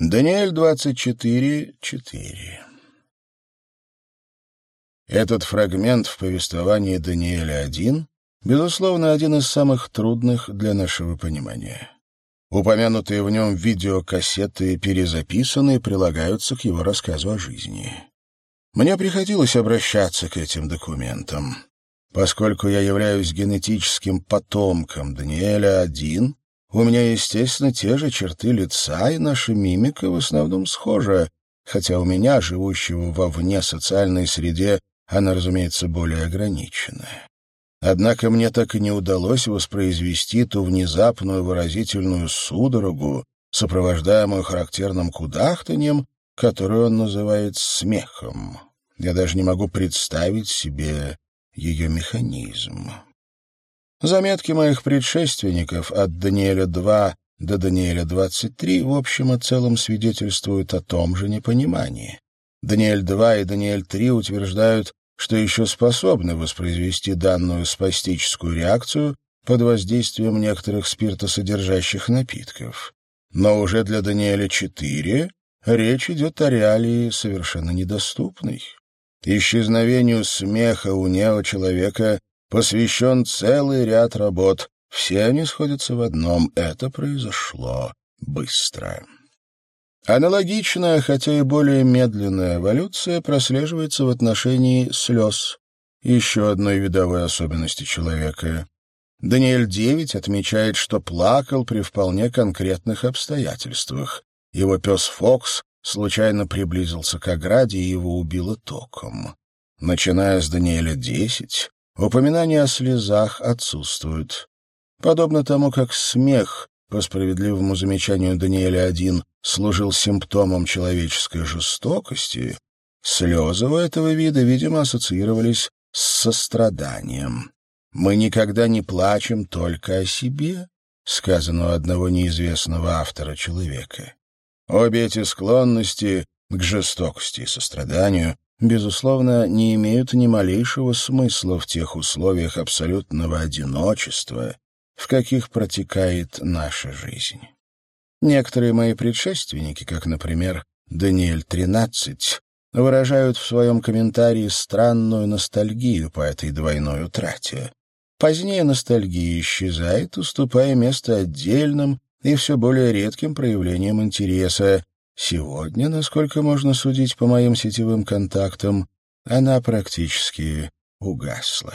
Даниэль 24.4 Этот фрагмент в повествовании Даниэля 1, безусловно, один из самых трудных для нашего понимания. Упомянутые в нем видеокассеты перезаписаны и прилагаются к его рассказу о жизни. Мне приходилось обращаться к этим документам. Поскольку я являюсь генетическим потомком Даниэля 1, у меня, естественно, те же черты лица, и наша мимика в основном схожа, хотя у меня, живущего вовне социальной среде, она, разумеется, более ограниченная. Однако мне так и не удалось воспроизвести ту внезапную выразительную судорогу, сопровождаемую характерным кудахтаньем, которую он называет смехом. Я даже не могу представить себе ее механизм. Заметки моих предшественников от Даниэля 2 до Даниэля 23 в общем и целом свидетельствуют о том же непонимании. Даниэль 2 и Даниэль 3 утверждают, что еще способны воспроизвести данную спастическую реакцию под воздействием некоторых спиртосодержащих напитков. Но уже для Даниэля 4 речь идет о реалии совершенно недоступной. Исчезновению смеха у нео-человека посвящен целый ряд работ. Все они сходятся в одном — это произошло быстро. Аналогичная, хотя и более медленная эволюция прослеживается в отношении слез, еще одной видовой особенности человека. Даниэль 9 отмечает, что плакал при вполне конкретных обстоятельствах. Его пес Фокс случайно приблизился к ограде и его убило током. Начиная с Даниэля 10, Упоминания о слезах отсутствуют. Подобно тому, как смех, по справедливому замечанию Даниэля-1, служил симптомом человеческой жестокости, слезы у этого вида, видимо, ассоциировались с состраданием. «Мы никогда не плачем только о себе», сказано у одного неизвестного автора человека. Обе эти склонности к жестокости и состраданию безусловно, не имеют ни малейшего смысла в тех условиях абсолютного одиночества, в каких протекает наша жизнь. Некоторые мои предшественники, как, например, Даниэль XIII, выражают в своем комментарии странную ностальгию по этой двойной утрате. Позднее ностальгия исчезает, уступая место отдельным и все более редким проявлениям интереса, Сегодня, насколько можно судить по моим сетевым контактам, она практически угасла.